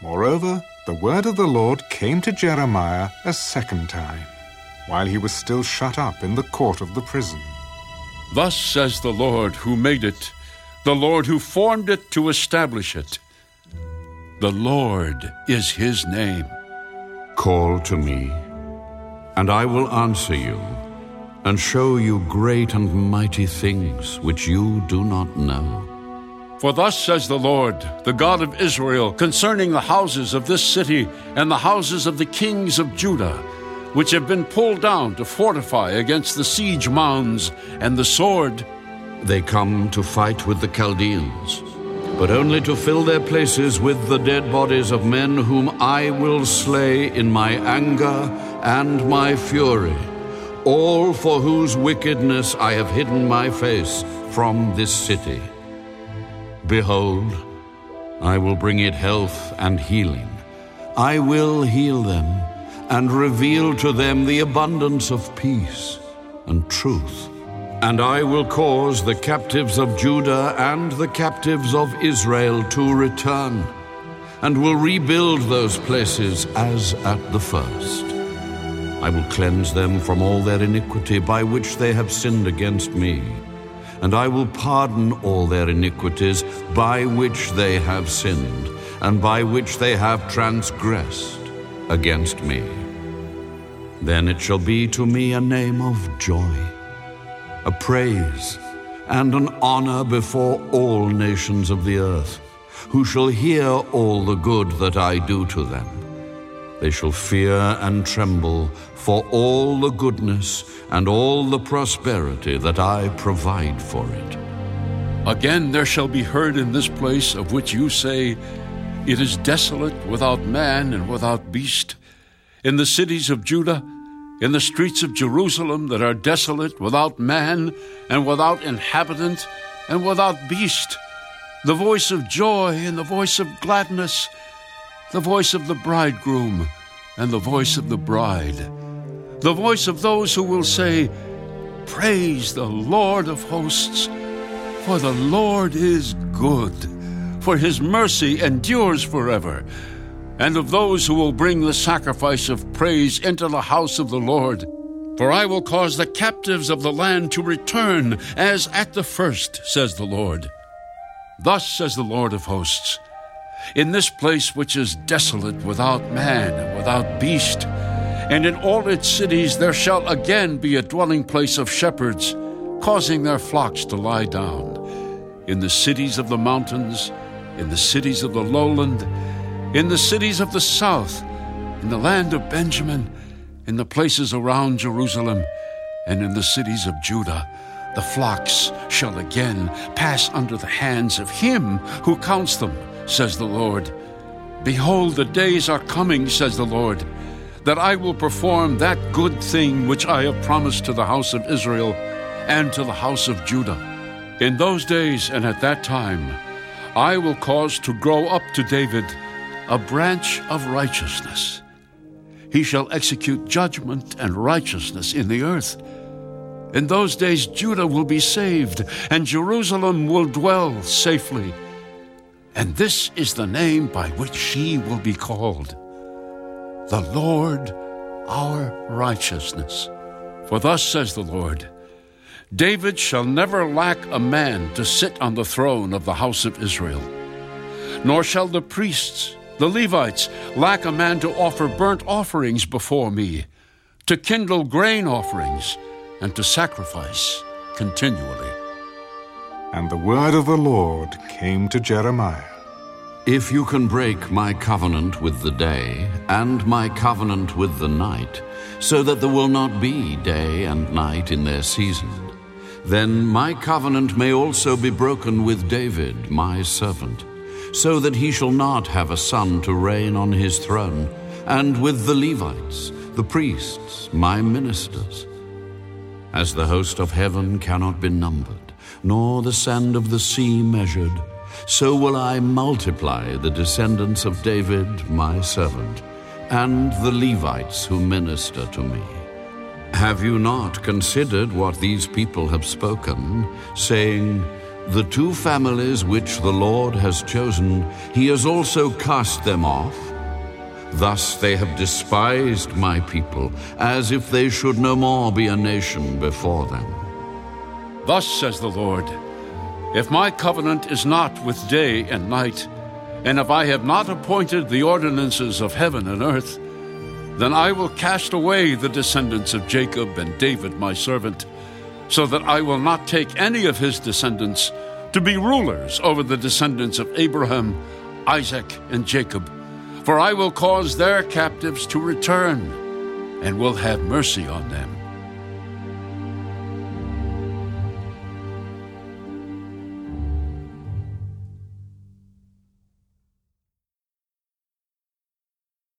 Moreover, the word of the Lord came to Jeremiah a second time, while he was still shut up in the court of the prison. Thus says the Lord who made it, the Lord who formed it to establish it. The Lord is his name. Call to me, and I will answer you, and show you great and mighty things which you do not know. For thus says the Lord, the God of Israel, concerning the houses of this city and the houses of the kings of Judah, which have been pulled down to fortify against the siege mounds and the sword. They come to fight with the Chaldeans, but only to fill their places with the dead bodies of men whom I will slay in my anger and my fury, all for whose wickedness I have hidden my face from this city. Behold, I will bring it health and healing. I will heal them and reveal to them the abundance of peace and truth. And I will cause the captives of Judah and the captives of Israel to return, and will rebuild those places as at the first. I will cleanse them from all their iniquity by which they have sinned against me and I will pardon all their iniquities by which they have sinned, and by which they have transgressed against me. Then it shall be to me a name of joy, a praise, and an honor before all nations of the earth, who shall hear all the good that I do to them. They shall fear and tremble for all the goodness and all the prosperity that I provide for it. Again there shall be heard in this place of which you say, It is desolate without man and without beast. In the cities of Judah, in the streets of Jerusalem that are desolate without man and without inhabitant and without beast, the voice of joy and the voice of gladness, the voice of the bridegroom and the voice of the bride the voice of those who will say, Praise the Lord of hosts, for the Lord is good, for his mercy endures forever. And of those who will bring the sacrifice of praise into the house of the Lord. For I will cause the captives of the land to return as at the first, says the Lord. Thus says the Lord of hosts In this place which is desolate without man and without beast, and in all its cities there shall again be a dwelling place of shepherds, causing their flocks to lie down. In the cities of the mountains, in the cities of the lowland, in the cities of the south, in the land of Benjamin, in the places around Jerusalem, and in the cities of Judah, the flocks shall again pass under the hands of him who counts them, says the Lord. Behold, the days are coming, says the Lord that I will perform that good thing which I have promised to the house of Israel and to the house of Judah. In those days and at that time, I will cause to grow up to David a branch of righteousness. He shall execute judgment and righteousness in the earth. In those days, Judah will be saved, and Jerusalem will dwell safely. And this is the name by which she will be called the Lord our righteousness. For thus says the Lord David shall never lack a man to sit on the throne of the house of Israel, nor shall the priests, the Levites, lack a man to offer burnt offerings before me, to kindle grain offerings, and to sacrifice continually. And the word of the Lord came to Jeremiah. If you can break my covenant with the day and my covenant with the night, so that there will not be day and night in their season, then my covenant may also be broken with David, my servant, so that he shall not have a son to reign on his throne, and with the Levites, the priests, my ministers. As the host of heaven cannot be numbered, nor the sand of the sea measured, so will I multiply the descendants of David, my servant, and the Levites who minister to me. Have you not considered what these people have spoken, saying, the two families which the Lord has chosen, he has also cast them off. Thus they have despised my people, as if they should no more be a nation before them. Thus says the Lord If my covenant is not with day and night, and if I have not appointed the ordinances of heaven and earth, then I will cast away the descendants of Jacob and David my servant, so that I will not take any of his descendants to be rulers over the descendants of Abraham, Isaac, and Jacob. For I will cause their captives to return, and will have mercy on them